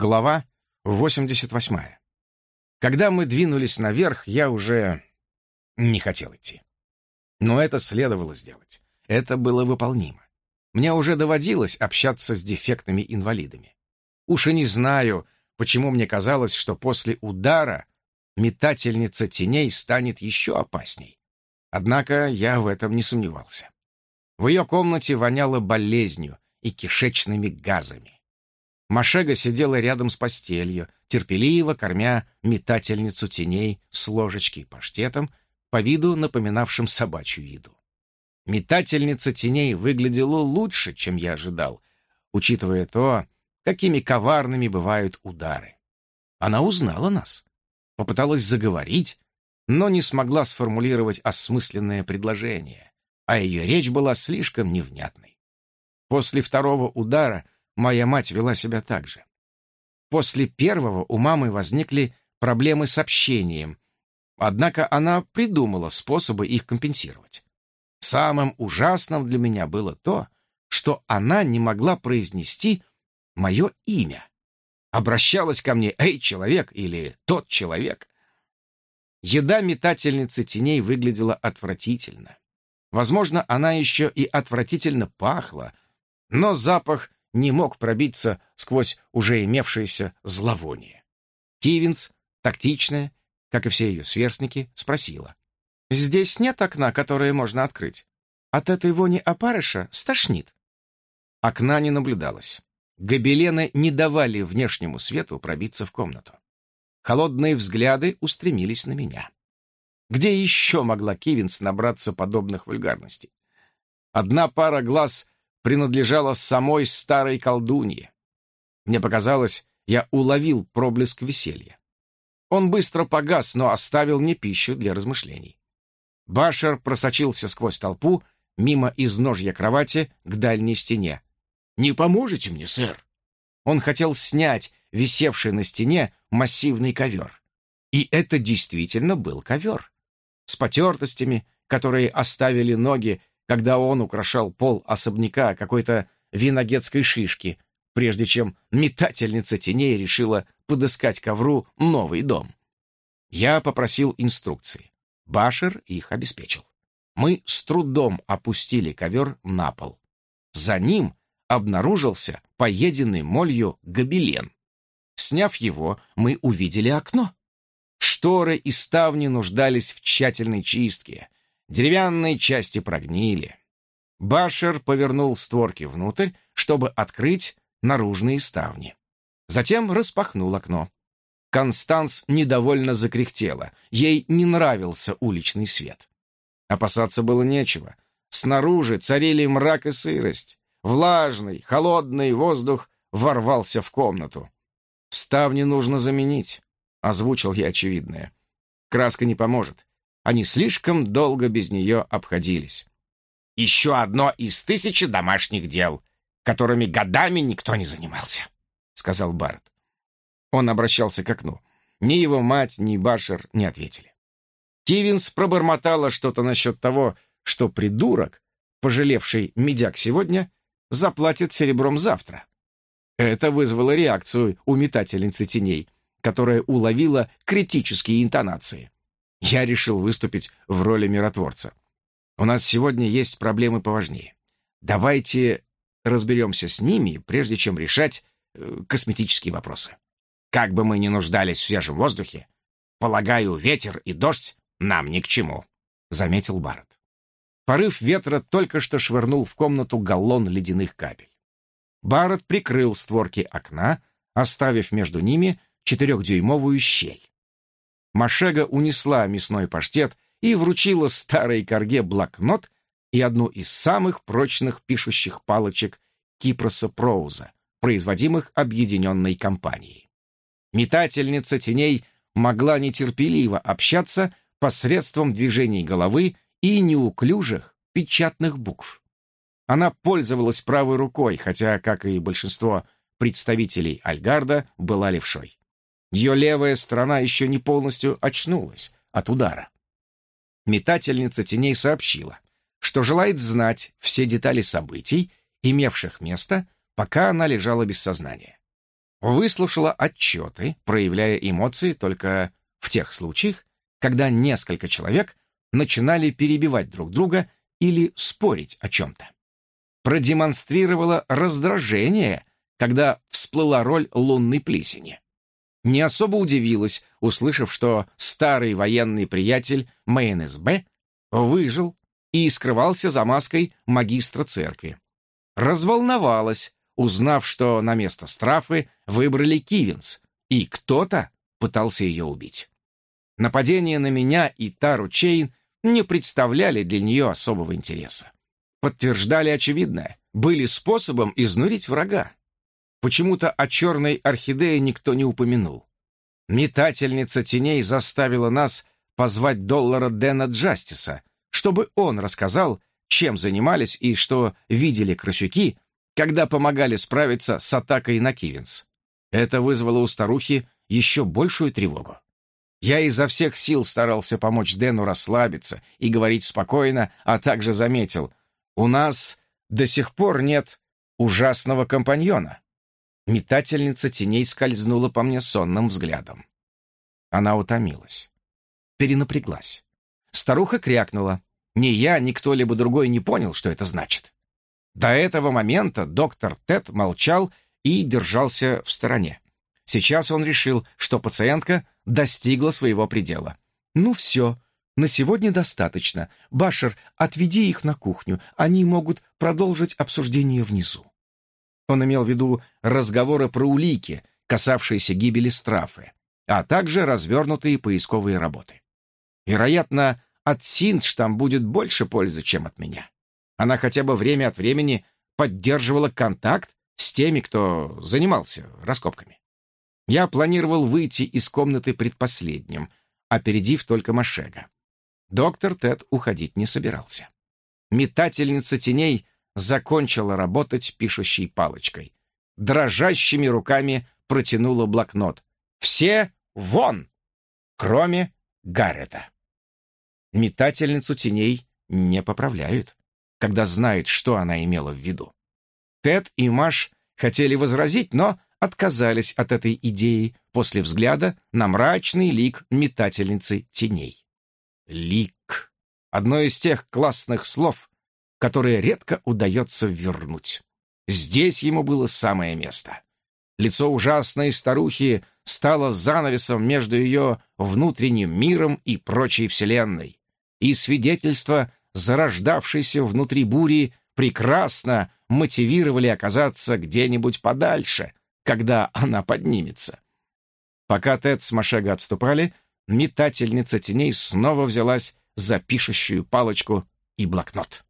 Глава 88. Когда мы двинулись наверх, я уже не хотел идти. Но это следовало сделать. Это было выполнимо. Мне уже доводилось общаться с дефектными инвалидами. Уж и не знаю, почему мне казалось, что после удара метательница теней станет еще опасней. Однако я в этом не сомневался. В ее комнате воняло болезнью и кишечными газами. Машега сидела рядом с постелью, терпеливо кормя метательницу теней с ложечки и паштетом, по виду напоминавшим собачью еду. Метательница теней выглядела лучше, чем я ожидал, учитывая то, какими коварными бывают удары. Она узнала нас, попыталась заговорить, но не смогла сформулировать осмысленное предложение, а ее речь была слишком невнятной. После второго удара — Моя мать вела себя так же. После первого у мамы возникли проблемы с общением, однако она придумала способы их компенсировать. Самым ужасным для меня было то, что она не могла произнести мое имя. Обращалась ко мне «Эй, человек!» или «Тот человек!». Еда метательницы теней выглядела отвратительно. Возможно, она еще и отвратительно пахла, но запах не мог пробиться сквозь уже имевшееся зловоние. Кивинс, тактичная, как и все ее сверстники, спросила. «Здесь нет окна, которое можно открыть. От этой вони опарыша стошнит». Окна не наблюдалось. Гобелены не давали внешнему свету пробиться в комнату. Холодные взгляды устремились на меня. Где еще могла Кивинс набраться подобных вульгарностей? Одна пара глаз принадлежала самой старой колдунье. Мне показалось, я уловил проблеск веселья. Он быстро погас, но оставил мне пищу для размышлений. Башер просочился сквозь толпу, мимо изножья кровати к дальней стене. «Не поможете мне, сэр?» Он хотел снять висевший на стене массивный ковер. И это действительно был ковер. С потертостями, которые оставили ноги когда он украшал пол особняка какой-то виногетской шишки, прежде чем метательница теней решила подыскать ковру новый дом. Я попросил инструкции. Башер их обеспечил. Мы с трудом опустили ковер на пол. За ним обнаружился поеденный молью гобелен. Сняв его, мы увидели окно. Шторы и ставни нуждались в тщательной чистке, Деревянные части прогнили. Башер повернул створки внутрь, чтобы открыть наружные ставни. Затем распахнул окно. Констанс недовольно закряхтела. Ей не нравился уличный свет. Опасаться было нечего. Снаружи царили мрак и сырость. Влажный, холодный воздух ворвался в комнату. «Ставни нужно заменить», — озвучил я очевидное. «Краска не поможет. Они слишком долго без нее обходились. «Еще одно из тысячи домашних дел, которыми годами никто не занимался», — сказал Барретт. Он обращался к окну. Ни его мать, ни Башер не ответили. Кивинс пробормотала что-то насчет того, что придурок, пожалевший медяк сегодня, заплатит серебром завтра. Это вызвало реакцию у метательницы теней, которая уловила критические интонации я решил выступить в роли миротворца. У нас сегодня есть проблемы поважнее. Давайте разберемся с ними, прежде чем решать э, косметические вопросы. Как бы мы ни нуждались в свежем воздухе, полагаю, ветер и дождь нам ни к чему», — заметил Барретт. Порыв ветра только что швырнул в комнату галлон ледяных капель. Барретт прикрыл створки окна, оставив между ними четырехдюймовую щель. Машега унесла мясной паштет и вручила старой корге блокнот и одну из самых прочных пишущих палочек Кипроса Проуза, производимых объединенной компанией. Метательница теней могла нетерпеливо общаться посредством движений головы и неуклюжих печатных букв. Она пользовалась правой рукой, хотя, как и большинство представителей Альгарда, была левшой. Ее левая сторона еще не полностью очнулась от удара. Метательница теней сообщила, что желает знать все детали событий, имевших место, пока она лежала без сознания. выслушала отчеты, проявляя эмоции только в тех случаях, когда несколько человек начинали перебивать друг друга или спорить о чем-то. Продемонстрировала раздражение, когда всплыла роль лунной плесени. Не особо удивилась, услышав, что старый военный приятель МНСБ выжил и скрывался за маской магистра церкви. Разволновалась, узнав, что на место Страфы выбрали Кивинс, и кто-то пытался ее убить. Нападение на меня и Тару Чейн не представляли для нее особого интереса. Подтверждали очевидное, были способом изнурить врага. Почему-то о черной орхидее никто не упомянул. Метательница теней заставила нас позвать доллара Дэна Джастиса, чтобы он рассказал, чем занимались и что видели крысюки, когда помогали справиться с атакой на Кивинс. Это вызвало у старухи еще большую тревогу. Я изо всех сил старался помочь Дэну расслабиться и говорить спокойно, а также заметил, у нас до сих пор нет ужасного компаньона. Метательница теней скользнула по мне сонным взглядом. Она утомилась. Перенапряглась. Старуха крякнула. Ни я, ни кто-либо другой не понял, что это значит. До этого момента доктор Тед молчал и держался в стороне. Сейчас он решил, что пациентка достигла своего предела. «Ну все, на сегодня достаточно. Башер, отведи их на кухню. Они могут продолжить обсуждение внизу». Он имел в виду разговоры про улики, касавшиеся гибели Страфы, а также развернутые поисковые работы. Вероятно, от Синдж там будет больше пользы, чем от меня. Она хотя бы время от времени поддерживала контакт с теми, кто занимался раскопками. Я планировал выйти из комнаты предпоследним, опередив только Машега. Доктор Тед уходить не собирался. Метательница теней закончила работать пишущей палочкой. Дрожащими руками протянула блокнот. «Все вон!» Кроме Гаррета. Метательницу теней не поправляют, когда знают, что она имела в виду. Тед и Маш хотели возразить, но отказались от этой идеи после взгляда на мрачный лик метательницы теней. Лик. Одно из тех классных слов, которые редко удается вернуть. Здесь ему было самое место. Лицо ужасной старухи стало занавесом между ее внутренним миром и прочей вселенной. И свидетельства, зарождавшейся внутри бури, прекрасно мотивировали оказаться где-нибудь подальше, когда она поднимется. Пока Тед с Машега отступали, метательница теней снова взялась за пишущую палочку и блокнот.